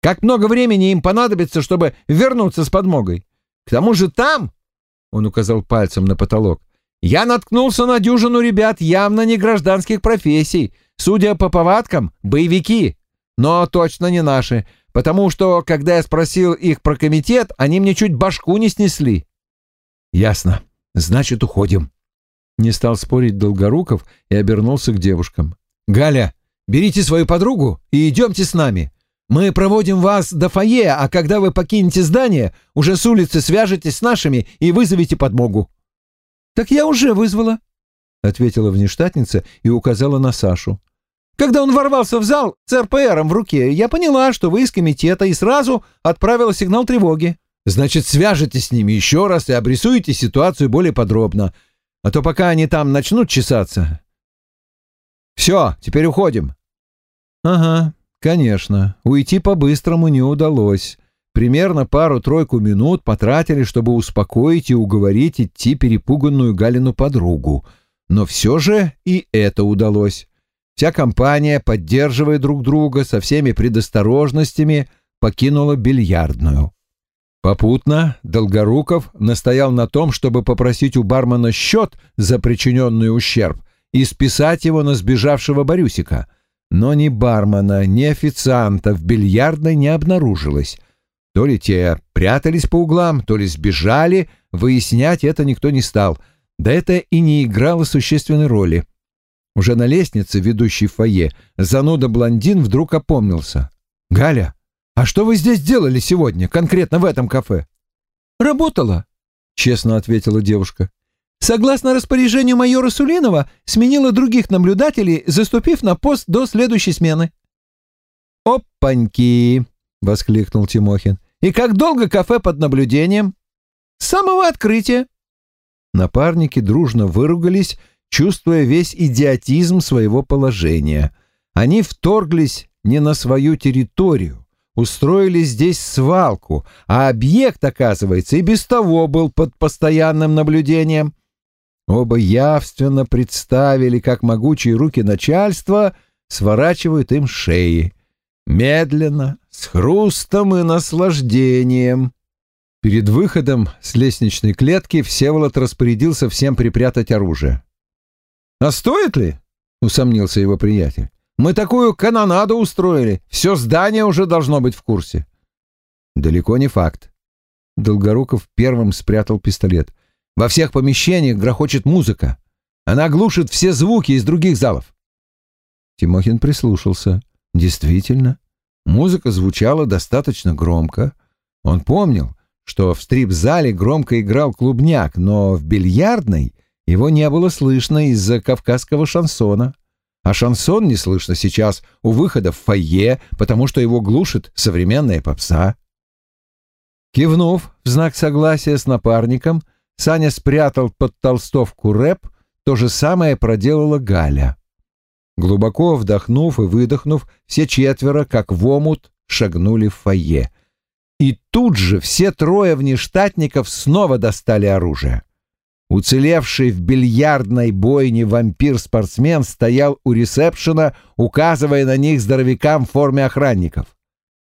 Как много времени им понадобится, чтобы вернуться с подмогой? К тому же там, — он указал пальцем на потолок, — я наткнулся на дюжину ребят явно не гражданских профессий, судя по повадкам, боевики, но точно не наши, потому что, когда я спросил их про комитет, они мне чуть башку не снесли». «Ясно», Значит, уходим. Не стал спорить Долгоруков и обернулся к девушкам. Галя, берите свою подругу и идемте с нами. Мы проводим вас до фойе, а когда вы покинете здание, уже с улицы свяжетесь с нашими и вызовете подмогу. Так я уже вызвала, ответила внештатница и указала на Сашу. Когда он ворвался в зал с РПРом в руке, я поняла, что вы из комитета и сразу отправила сигнал тревоги. Значит, свяжетесь с ними еще раз и обрисуете ситуацию более подробно. А то пока они там начнут чесаться... Все, теперь уходим. Ага, конечно. Уйти по-быстрому не удалось. Примерно пару-тройку минут потратили, чтобы успокоить и уговорить идти перепуганную Галину подругу. Но все же и это удалось. Вся компания, поддерживая друг друга со всеми предосторожностями, покинула бильярдную. Попутно Долгоруков настоял на том, чтобы попросить у бармена счет за причиненный ущерб и списать его на сбежавшего Борюсика. Но ни бармена, ни официанта в бильярдной не обнаружилось. То ли те прятались по углам, то ли сбежали, выяснять это никто не стал. Да это и не играло существенной роли. Уже на лестнице, ведущей в фойе, зануда-блондин вдруг опомнился. «Галя, «А что вы здесь делали сегодня, конкретно в этом кафе?» «Работала», — честно ответила девушка. «Согласно распоряжению майора Сулинова, сменила других наблюдателей, заступив на пост до следующей смены». «Опаньки!» — воскликнул Тимохин. «И как долго кафе под наблюдением?» «С самого открытия». Напарники дружно выругались, чувствуя весь идиотизм своего положения. Они вторглись не на свою территорию, устроили здесь свалку, а объект, оказывается, и без того был под постоянным наблюдением. Оба явственно представили, как могучие руки начальства сворачивают им шеи. Медленно, с хрустом и наслаждением. Перед выходом с лестничной клетки Всеволод распорядился всем припрятать оружие. «А стоит ли?» — усомнился его приятель. «Мы такую канонаду устроили. Все здание уже должно быть в курсе». «Далеко не факт». Долгоруков первым спрятал пистолет. «Во всех помещениях грохочет музыка. Она глушит все звуки из других залов». Тимохин прислушался. Действительно, музыка звучала достаточно громко. Он помнил, что в стрип-зале громко играл клубняк, но в бильярдной его не было слышно из-за кавказского шансона. А шансон не слышно сейчас у выхода в фойе, потому что его глушит современная попса. Кивнув в знак согласия с напарником, Саня спрятал под толстовку рэп, то же самое проделала Галя. Глубоко вдохнув и выдохнув, все четверо, как в омут, шагнули в фойе. И тут же все трое внештатников снова достали оружие. Уцелевший в бильярдной бойне вампир-спортсмен стоял у ресепшена, указывая на них здоровякам в форме охранников.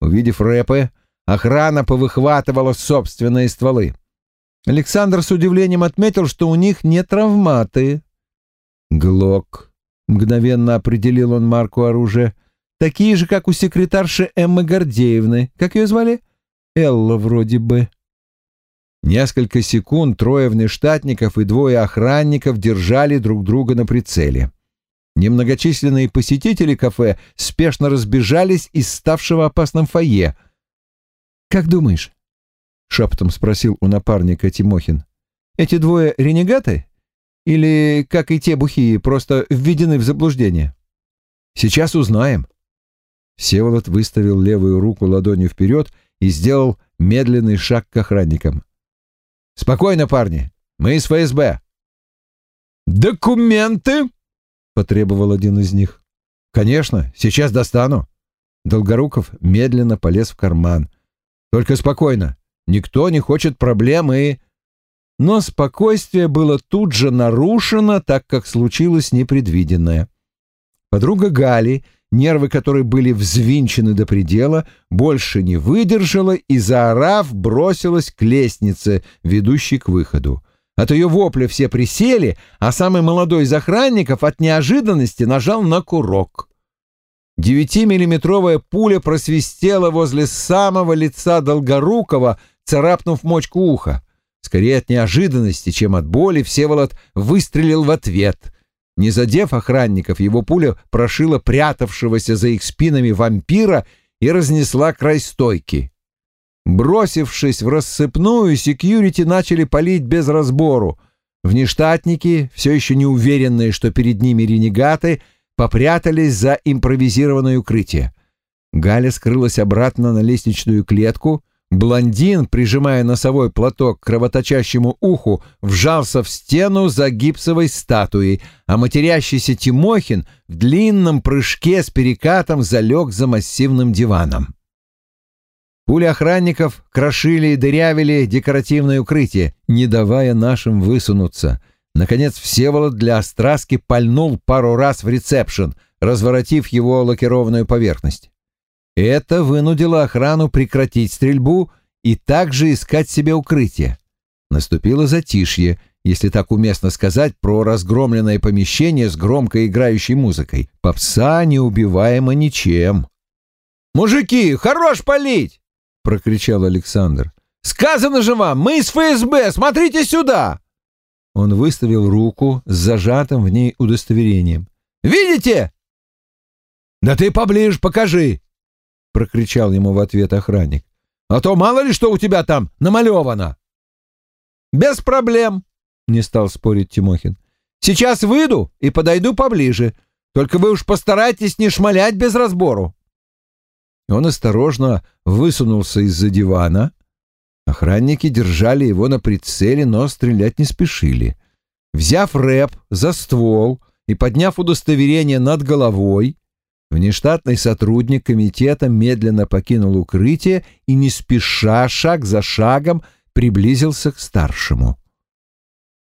Увидев рэпы, охрана повыхватывала собственные стволы. Александр с удивлением отметил, что у них не травматы. Глок Мгновенно определил он марку оружия. Такие же, как у секретарши Эммы Гордеевны. Как ее звали? Элла вроде бы. Несколько секунд трое внештатников и двое охранников держали друг друга на прицеле. Немногочисленные посетители кафе спешно разбежались из ставшего опасным фойе. «Как думаешь?» — шепотом спросил у напарника Тимохин. «Эти двое ренегаты?» Или, как и те бухие, просто введены в заблуждение? Сейчас узнаем. Всеволод выставил левую руку ладонью вперед и сделал медленный шаг к охранникам. «Спокойно, парни, мы из ФСБ». «Документы?» — потребовал один из них. «Конечно, сейчас достану». Долгоруков медленно полез в карман. «Только спокойно, никто не хочет проблем и...» но спокойствие было тут же нарушено, так как случилось непредвиденное. Подруга Гали, нервы которой были взвинчены до предела, больше не выдержала и, заорав, бросилась к лестнице, ведущей к выходу. От ее вопля все присели, а самый молодой из охранников от неожиданности нажал на курок. Девятимиллиметровая пуля просвистела возле самого лица Долгорукова, царапнув мочку уха. Скорее от неожиданности, чем от боли, Всеволод выстрелил в ответ. Не задев охранников, его пуля прошила прятавшегося за их спинами вампира и разнесла край стойки. Бросившись в рассыпную, секьюрити начали палить без разбору. Внештатники, все еще не уверенные, что перед ними ренегаты, попрятались за импровизированное укрытие. Галя скрылась обратно на лестничную клетку — Блондин, прижимая носовой платок к кровоточащему уху, вжался в стену за гипсовой статуей, а матерящийся Тимохин в длинном прыжке с перекатом залег за массивным диваном. Пули охранников крошили и дырявили декоративное укрытие, не давая нашим высунуться. Наконец Всеволод для остраски пальнул пару раз в ресепшн, разворотив его лакированную поверхность. Это вынудило охрану прекратить стрельбу и также искать себе укрытие. Наступило затишье, если так уместно сказать, про разгромленное помещение с громко играющей музыкой. Попса неубиваема ничем. «Мужики, хорош палить!» — прокричал Александр. «Сказано же вам, мы из ФСБ, смотрите сюда!» Он выставил руку с зажатым в ней удостоверением. «Видите?» «Да ты поближе покажи!» — прокричал ему в ответ охранник. «А то мало ли что у тебя там намалевано!» «Без проблем!» — не стал спорить Тимохин. «Сейчас выйду и подойду поближе. Только вы уж постарайтесь не шмалять без разбору». Он осторожно высунулся из-за дивана. Охранники держали его на прицеле, но стрелять не спешили. Взяв рэп за ствол и подняв удостоверение над головой, Внештатный сотрудник комитета медленно покинул укрытие и не спеша, шаг за шагом, приблизился к старшему.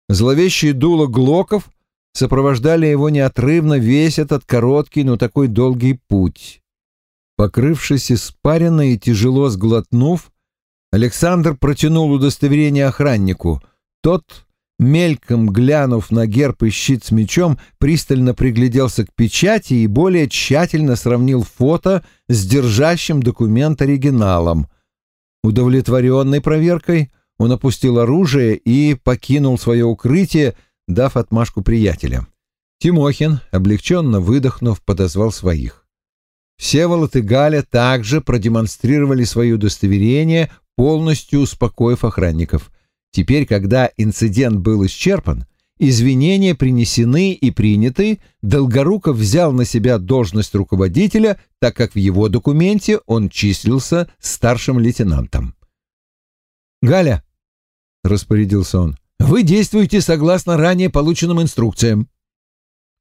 Зловещие дуло глоков сопровождали его неотрывно весь этот короткий, но такой долгий путь. Покрывшись испаренно и тяжело сглотнув, Александр протянул удостоверение охраннику. Тот, мельком глянув на герб и щит с мечом, пристально пригляделся к печати и более тщательно сравнил фото с держащим документ оригиналом. Удовлетворенный проверкой, он опустил оружие и покинул свое укрытие, дав отмашку приятелям. Тимохин, облегченно выдохнув, подозвал своих. Всеволод и Галя также продемонстрировали свои удостоверения, полностью успокоив охранников. Теперь, когда инцидент был исчерпан, извинения принесены и приняты, Долгоруков взял на себя должность руководителя, так как в его документе он числился старшим лейтенантом. «Галя», — распорядился он, — «вы действуете согласно ранее полученным инструкциям».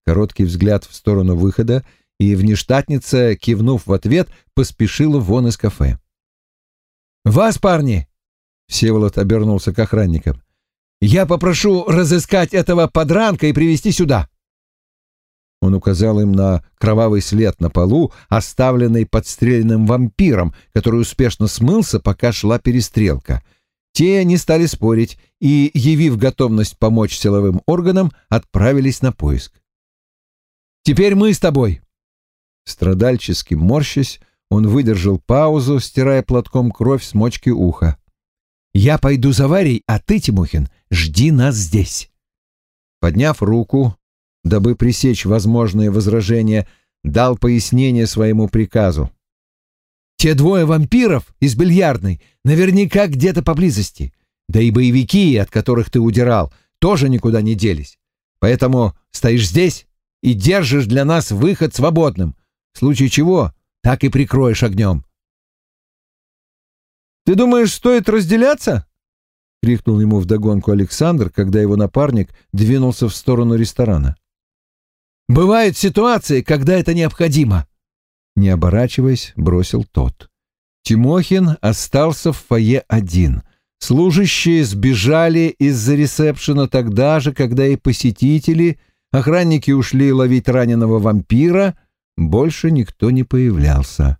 Короткий взгляд в сторону выхода, и внештатница, кивнув в ответ, поспешила вон из кафе. «Вас, парни!» — Всеволод обернулся к охранникам. «Я попрошу разыскать этого подранка и привести сюда!» Он указал им на кровавый след на полу, оставленный подстреленным вампиром, который успешно смылся, пока шла перестрелка. Те не стали спорить и, явив готовность помочь силовым органам, отправились на поиск. «Теперь мы с тобой!» Страдальчески морщась, он выдержал паузу, стирая платком кровь с мочки уха. «Я пойду за Варей, а ты, Тимохин, жди нас здесь». Подняв руку, дабы пресечь возможные возражения, дал пояснение своему приказу. «Те двое вампиров из бильярдной наверняка где-то поблизости, да и боевики, от которых ты удирал, тоже никуда не делись. Поэтому стоишь здесь и держишь для нас выход свободным, в случае чего так и прикроешь огнем. «Ты думаешь, стоит разделяться?» — крикнул ему вдогонку Александр, когда его напарник двинулся в сторону ресторана. «Бывают ситуации, когда это необходимо!» Не оборачиваясь, бросил тот. Тимохин остался в фойе один. Служащие сбежали из-за ресепшена тогда же, когда и посетители, охранники ушли ловить раненого вампира — больше никто не появлялся.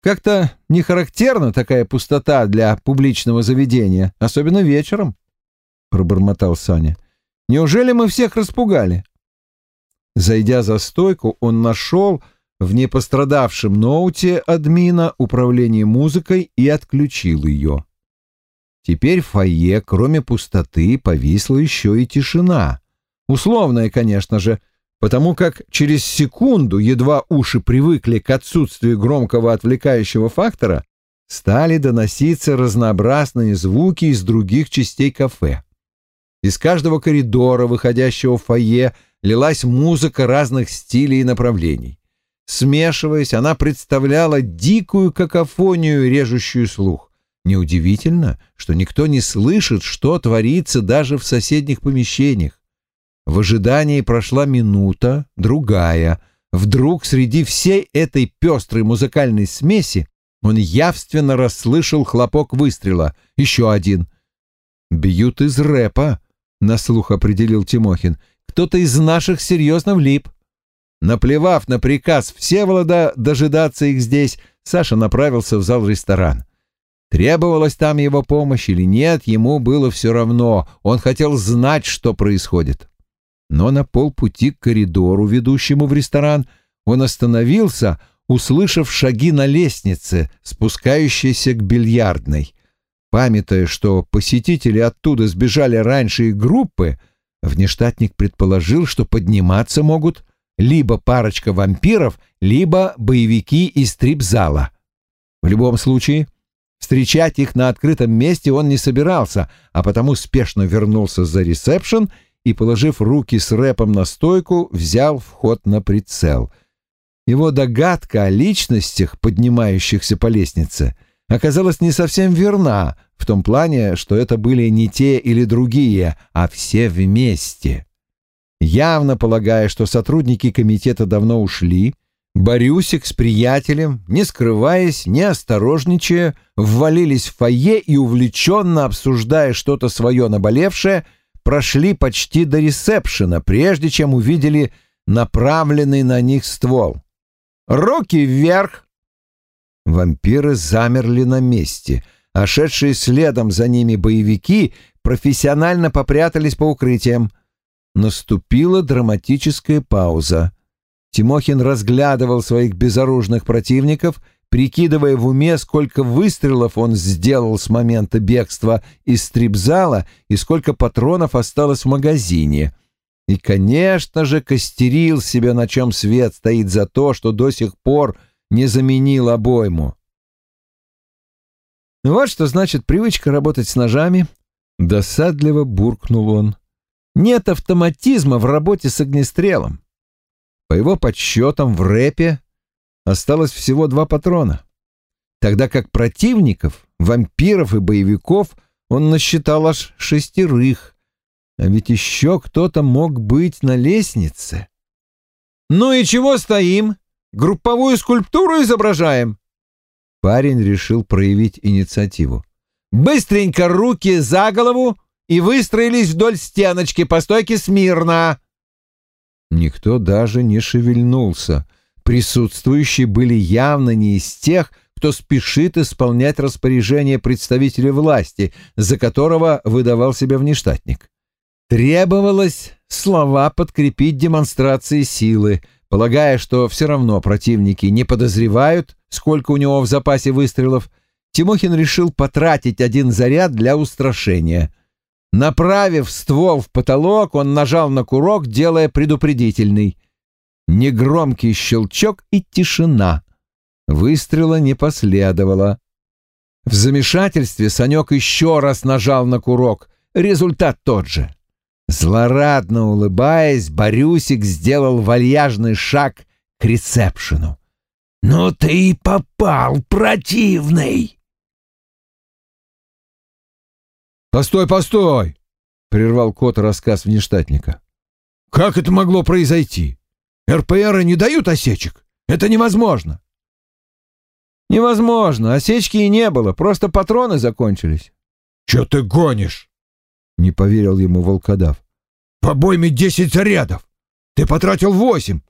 Как-то не характерна такая пустота для публичного заведения, особенно вечером, — пробормотал Саня. Неужели мы всех распугали? Зайдя за стойку, он нашел в непострадавшем ноуте админа управление музыкой и отключил ее. Теперь в фойе, кроме пустоты, повисла еще и тишина. Условная, конечно же, потому как через секунду, едва уши привыкли к отсутствию громкого отвлекающего фактора, стали доноситься разнообразные звуки из других частей кафе. Из каждого коридора, выходящего в фойе, лилась музыка разных стилей и направлений. Смешиваясь, она представляла дикую какофонию, режущую слух. Неудивительно, что никто не слышит, что творится даже в соседних помещениях. В ожидании прошла минута, другая. Вдруг среди всей этой пестрой музыкальной смеси он явственно расслышал хлопок выстрела. Еще один. «Бьют из рэпа», — на слух определил Тимохин. «Кто-то из наших серьезно влип». Наплевав на приказ Всеволода дожидаться их здесь, Саша направился в зал-ресторан. Требовалась там его помощь или нет, ему было все равно. Он хотел знать, что происходит но на полпути к коридору, ведущему в ресторан, он остановился, услышав шаги на лестнице, спускающейся к бильярдной. Памятая, что посетители оттуда сбежали раньше их группы, внештатник предположил, что подниматься могут либо парочка вампиров, либо боевики из стрип-зала. В любом случае, встречать их на открытом месте он не собирался, а потому спешно вернулся за ресепшн и, положив руки с рэпом на стойку, взял вход на прицел. Его догадка о личностях, поднимающихся по лестнице, оказалась не совсем верна, в том плане, что это были не те или другие, а все вместе. Явно полагая, что сотрудники комитета давно ушли, Борюсик с приятелем, не скрываясь, не осторожничая, ввалились в фойе и, увлеченно обсуждая что-то свое наболевшее, прошли почти до ресепшена, прежде чем увидели направленный на них ствол. «Руки вверх!» Вампиры замерли на месте, а шедшие следом за ними боевики профессионально попрятались по укрытиям. Наступила драматическая пауза. Тимохин разглядывал своих безоружных противников, прикидывая в уме, сколько выстрелов он сделал с момента бегства из стрипзала и сколько патронов осталось в магазине. И, конечно же, костерил себя, на чем свет стоит за то, что до сих пор не заменил обойму. Вот что значит привычка работать с ножами. Досадливо буркнул он. Нет автоматизма в работе с огнестрелом. По его подсчетам, в рэпе осталось всего два патрона, тогда как противников, вампиров и боевиков он насчитал аж шестерых, а ведь еще кто-то мог быть на лестнице. «Ну и чего стоим? Групповую скульптуру изображаем?» Парень решил проявить инициативу. «Быстренько руки за голову и выстроились вдоль стеночки по стойке смирно!» Никто даже не шевельнулся. Присутствующие были явно не из тех, кто спешит исполнять распоряжение представителя власти, за которого выдавал себя внештатник. Требовалось слова подкрепить демонстрации силы, полагая, что все равно противники не подозревают, сколько у него в запасе выстрелов, Тимохин решил потратить один заряд для устрашения. Направив ствол в потолок, он нажал на курок, делая предупредительный. Негромкий щелчок и тишина. Выстрела не последовало. В замешательстве Санек еще раз нажал на курок. Результат тот же. Злорадно улыбаясь, Борюсик сделал вальяжный шаг к ресепшену. «Ну ты и попал, противный!» «Постой, постой!» — прервал кот рассказ внештатника. «Как это могло произойти? РПРы не дают осечек? Это невозможно!» «Невозможно. Осечки и не было. Просто патроны закончились». «Че ты гонишь?» — не поверил ему волкодав. «В обойме десять зарядов. Ты потратил восемь.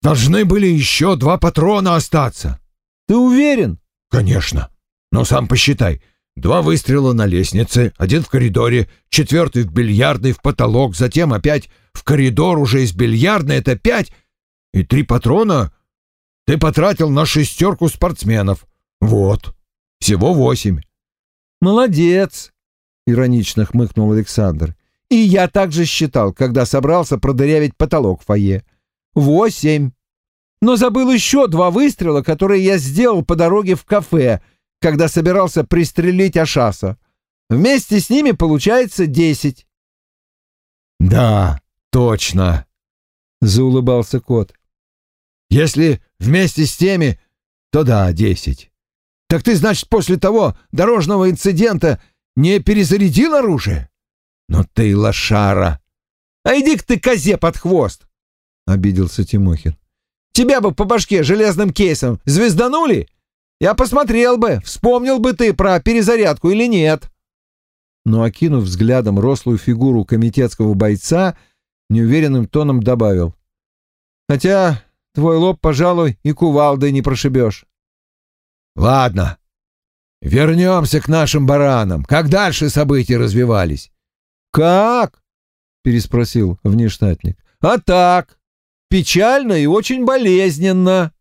Должны были еще два патрона остаться». «Ты уверен?» «Конечно. Но сам посчитай. Два выстрела на лестнице, один в коридоре, четвертый в бильярдной в потолок, затем опять в коридор уже из бильярдной, это пять, и три патрона ты потратил на шестерку спортсменов. Вот, всего восемь. Молодец, иронично хмыкнул Александр. И я также считал, когда собрался продырявить потолок в фойе. Восемь. Но забыл еще два выстрела, которые я сделал по дороге в кафе — когда собирался пристрелить Ашаса. Вместе с ними получается десять. «Да, точно», — заулыбался кот. «Если вместе с теми, то да, десять. Так ты, значит, после того дорожного инцидента не перезарядил оружие? Но ты лошара!» «А иди-ка ты козе под хвост!» — обиделся Тимохин. «Тебя бы по башке железным кейсом звезданули, я посмотрел бы, вспомнил бы ты про перезарядку или нет. Но, окинув взглядом рослую фигуру комитетского бойца, неуверенным тоном добавил. Хотя твой лоб, пожалуй, и кувалдой не прошибешь. Ладно, вернемся к нашим баранам. Как дальше события развивались? Как? переспросил внештатник. А так, печально и очень болезненно.